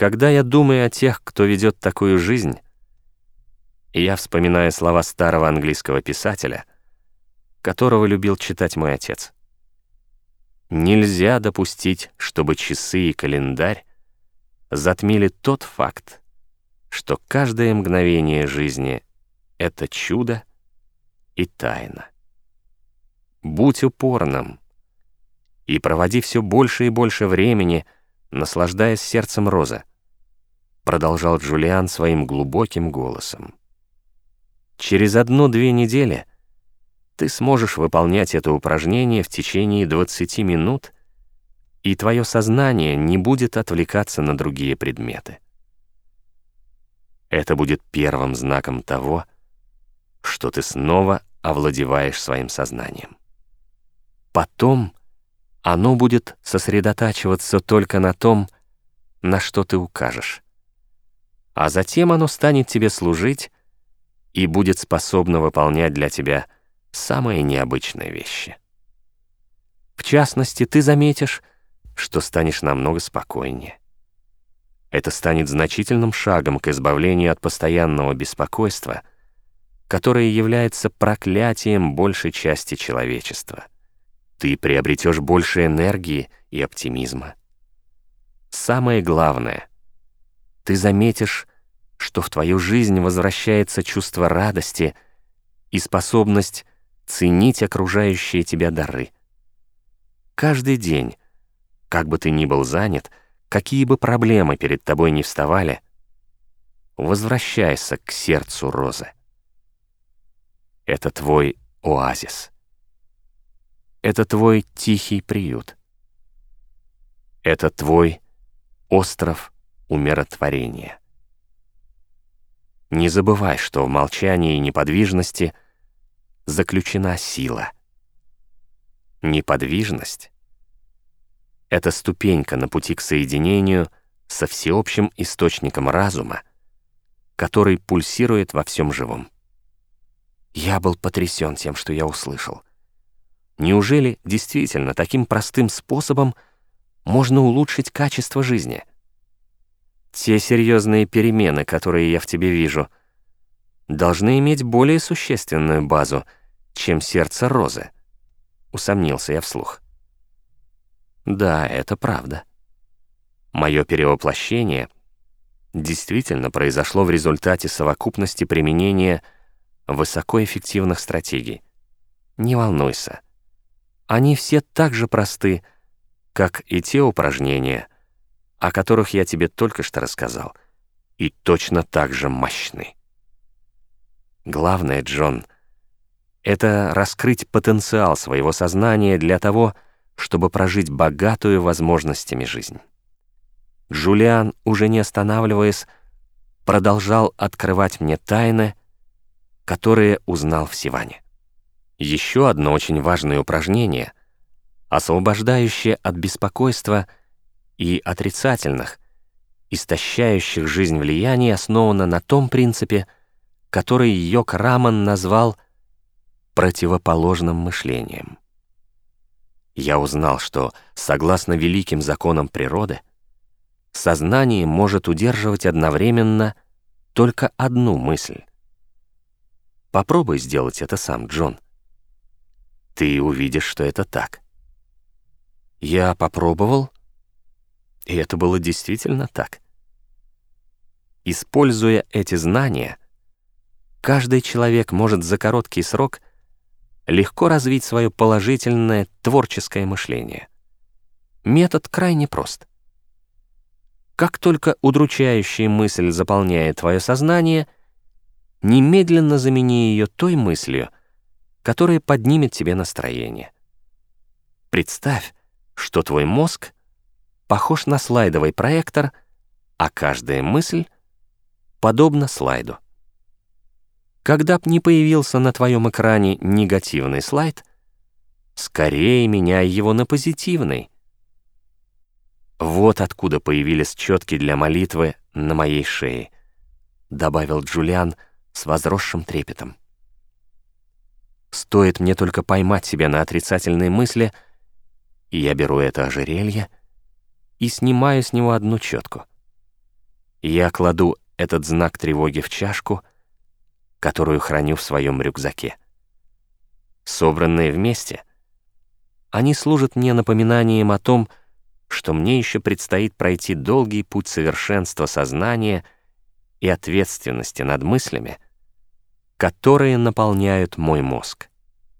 Когда я думаю о тех, кто ведет такую жизнь, я вспоминаю слова старого английского писателя, которого любил читать мой отец. Нельзя допустить, чтобы часы и календарь затмили тот факт, что каждое мгновение жизни — это чудо и тайна. Будь упорным и проводи все больше и больше времени, наслаждаясь сердцем Розы, продолжал Джулиан своим глубоким голосом. Через одну-две недели ты сможешь выполнять это упражнение в течение 20 минут, и твое сознание не будет отвлекаться на другие предметы. Это будет первым знаком того, что ты снова овладеваешь своим сознанием. Потом оно будет сосредотачиваться только на том, на что ты укажешь. А затем оно станет тебе служить и будет способно выполнять для тебя самые необычные вещи. В частности, ты заметишь, что станешь намного спокойнее. Это станет значительным шагом к избавлению от постоянного беспокойства, которое является проклятием большей части человечества. Ты приобретешь больше энергии и оптимизма. Самое главное, ты заметишь, что в твою жизнь возвращается чувство радости и способность ценить окружающие тебя дары. Каждый день, как бы ты ни был занят, какие бы проблемы перед тобой ни вставали, возвращайся к сердцу розы. Это твой оазис. Это твой тихий приют. Это твой остров умиротворения. Не забывай, что в молчании и неподвижности заключена сила. Неподвижность — это ступенька на пути к соединению со всеобщим источником разума, который пульсирует во всем живом. Я был потрясен тем, что я услышал. Неужели действительно таким простым способом можно улучшить качество жизни? Те серьезные перемены, которые я в тебе вижу, должны иметь более существенную базу, чем сердце розы. Усомнился я вслух. Да, это правда. Мое перевоплощение действительно произошло в результате совокупности применения высокоэффективных стратегий. Не волнуйся. Они все так же просты, как и те упражнения, о которых я тебе только что рассказал, и точно так же мощны. Главное, Джон, это раскрыть потенциал своего сознания для того, чтобы прожить богатую возможностями жизнь. Джулиан, уже не останавливаясь, продолжал открывать мне тайны, которые узнал в Сиване. Еще одно очень важное упражнение, освобождающее от беспокойства — и отрицательных, истощающих жизнь влияний основано на том принципе, который Йок Раман назвал противоположным мышлением. Я узнал, что, согласно великим законам природы, сознание может удерживать одновременно только одну мысль. Попробуй сделать это сам, Джон. Ты увидишь, что это так. Я попробовал — и это было действительно так. Используя эти знания, каждый человек может за короткий срок легко развить свое положительное творческое мышление. Метод крайне прост. Как только удручающая мысль заполняет твое сознание, немедленно замени ее той мыслью, которая поднимет тебе настроение. Представь, что твой мозг — похож на слайдовый проектор, а каждая мысль подобна слайду. Когда б не появился на твоем экране негативный слайд, скорее меняй его на позитивный. Вот откуда появились четки для молитвы на моей шее, добавил Джулиан с возросшим трепетом. Стоит мне только поймать себя на отрицательные мысли, и я беру это ожерелье — и снимаю с него одну четку. Я кладу этот знак тревоги в чашку, которую храню в своем рюкзаке. Собранные вместе, они служат мне напоминанием о том, что мне еще предстоит пройти долгий путь совершенства сознания и ответственности над мыслями, которые наполняют мой мозг.